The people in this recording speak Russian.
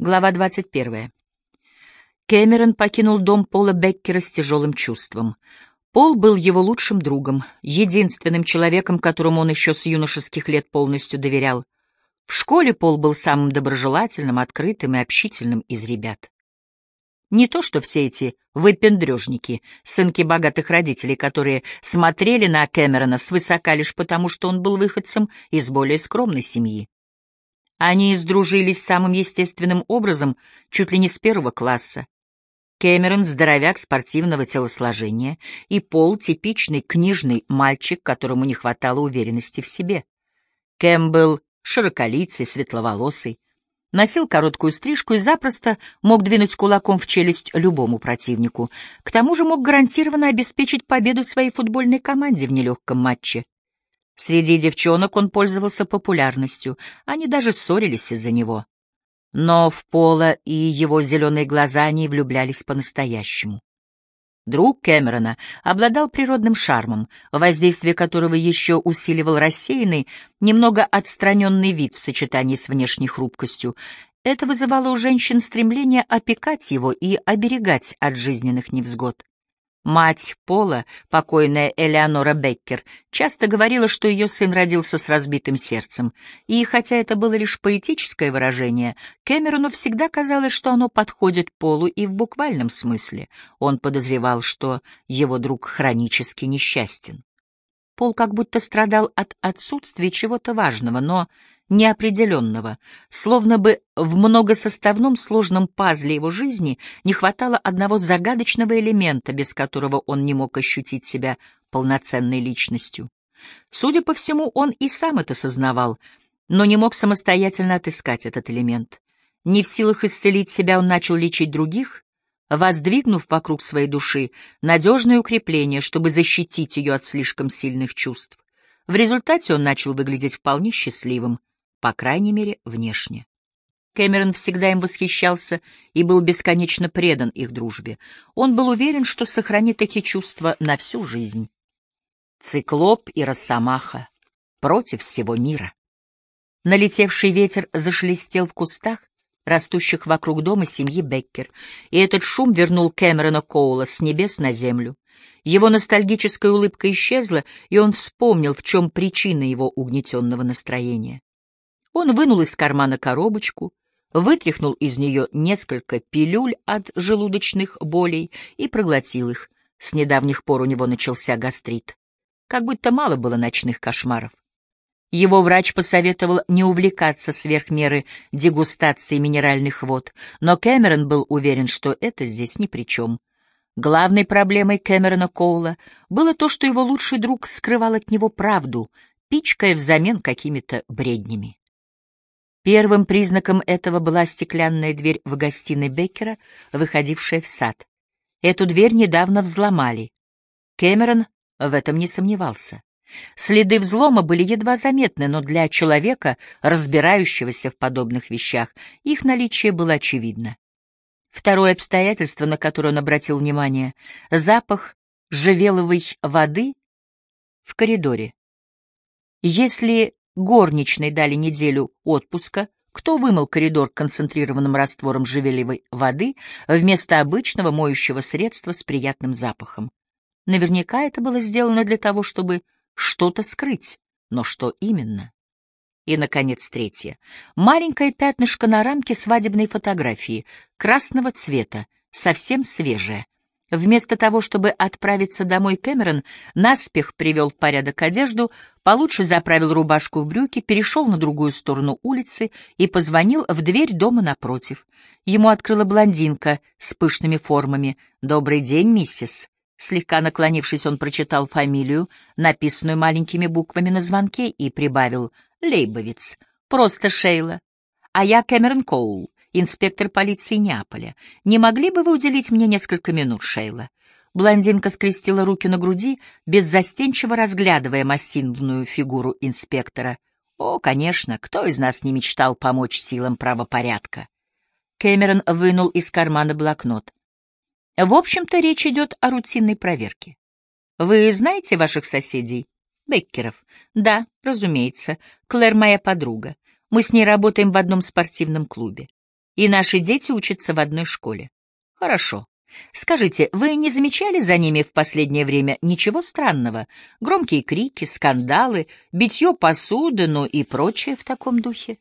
Глава 21. Кэмерон покинул дом Пола Беккера с тяжелым чувством. Пол был его лучшим другом, единственным человеком, которому он еще с юношеских лет полностью доверял. В школе Пол был самым доброжелательным, открытым и общительным из ребят. Не то что все эти выпендрежники, сынки богатых родителей, которые смотрели на Кэмерона свысока лишь потому, что он был выходцем из более скромной семьи. Они сдружились самым естественным образом, чуть ли не с первого класса. Кэмерон — здоровяк спортивного телосложения, и Пол — типичный книжный мальчик, которому не хватало уверенности в себе. Кэм был широколицый, светловолосый, носил короткую стрижку и запросто мог двинуть кулаком в челюсть любому противнику. К тому же мог гарантированно обеспечить победу своей футбольной команде в нелегком матче. Среди девчонок он пользовался популярностью, они даже ссорились из-за него. Но в Пола и его зеленые глаза они влюблялись по-настоящему. Друг Кэмерона обладал природным шармом, воздействие которого еще усиливал рассеянный, немного отстраненный вид в сочетании с внешней хрупкостью. Это вызывало у женщин стремление опекать его и оберегать от жизненных невзгод. Мать Пола, покойная Элеонора Беккер, часто говорила, что ее сын родился с разбитым сердцем, и хотя это было лишь поэтическое выражение, Кэмерону всегда казалось, что оно подходит Полу и в буквальном смысле. Он подозревал, что его друг хронически несчастен. Пол как будто страдал от отсутствия чего-то важного, но неопределенного, словно бы в многосоставном сложном пазле его жизни не хватало одного загадочного элемента, без которого он не мог ощутить себя полноценной личностью. Судя по всему, он и сам это сознавал, но не мог самостоятельно отыскать этот элемент. Не в силах исцелить себя, он начал лечить других, воздвигнув вокруг своей души надежное укрепление, чтобы защитить ее от слишком сильных чувств. В результате он начал выглядеть вполне счастливым, по крайней мере, внешне. Кэмерон всегда им восхищался и был бесконечно предан их дружбе. Он был уверен, что сохранит эти чувства на всю жизнь. Циклоп и Росомаха против всего мира. Налетевший ветер зашелестел в кустах, растущих вокруг дома семьи Беккер, и этот шум вернул Кэмерона Коула с небес на землю. Его ностальгическая улыбка исчезла, и он вспомнил, в чем причина его угнетенного настроения. Он вынул из кармана коробочку, вытряхнул из нее несколько пилюль от желудочных болей и проглотил их. С недавних пор у него начался гастрит. Как будто мало было ночных кошмаров. Его врач посоветовал не увлекаться сверх меры дегустацией минеральных вод, но Кэмерон был уверен, что это здесь ни при чем. Главной проблемой Кэмерона Коула было то, что его лучший друг скрывал от него правду, пичкая взамен какими-то бреднями. Первым признаком этого была стеклянная дверь в гостиной Беккера, выходившая в сад. Эту дверь недавно взломали. Кэмерон в этом не сомневался. Следы взлома были едва заметны, но для человека, разбирающегося в подобных вещах, их наличие было очевидно. Второе обстоятельство, на которое он обратил внимание — запах живеловой воды в коридоре. Если Горничной дали неделю отпуска. Кто вымыл коридор концентрированным раствором живелевой воды вместо обычного моющего средства с приятным запахом? Наверняка это было сделано для того, чтобы что-то скрыть. Но что именно? И, наконец, третье. Маленькое пятнышко на рамке свадебной фотографии, красного цвета, совсем свежее — Вместо того, чтобы отправиться домой, Кэмерон наспех привел в порядок одежду, получше заправил рубашку в брюки, перешел на другую сторону улицы и позвонил в дверь дома напротив. Ему открыла блондинка с пышными формами. «Добрый день, миссис». Слегка наклонившись, он прочитал фамилию, написанную маленькими буквами на звонке, и прибавил «Лейбовиц». «Просто Шейла. А я Кэмерон Коул инспектор полиции Неаполя. Не могли бы вы уделить мне несколько минут, Шейла?» Блондинка скрестила руки на груди, беззастенчиво разглядывая массивную фигуру инспектора. «О, конечно, кто из нас не мечтал помочь силам правопорядка?» Кэмерон вынул из кармана блокнот. «В общем-то, речь идет о рутинной проверке. Вы знаете ваших соседей?» «Беккеров?» «Да, разумеется. Клэр моя подруга. Мы с ней работаем в одном спортивном клубе. И наши дети учатся в одной школе. Хорошо. Скажите, вы не замечали за ними в последнее время ничего странного? Громкие крики, скандалы, битье посуды, ну и прочее в таком духе?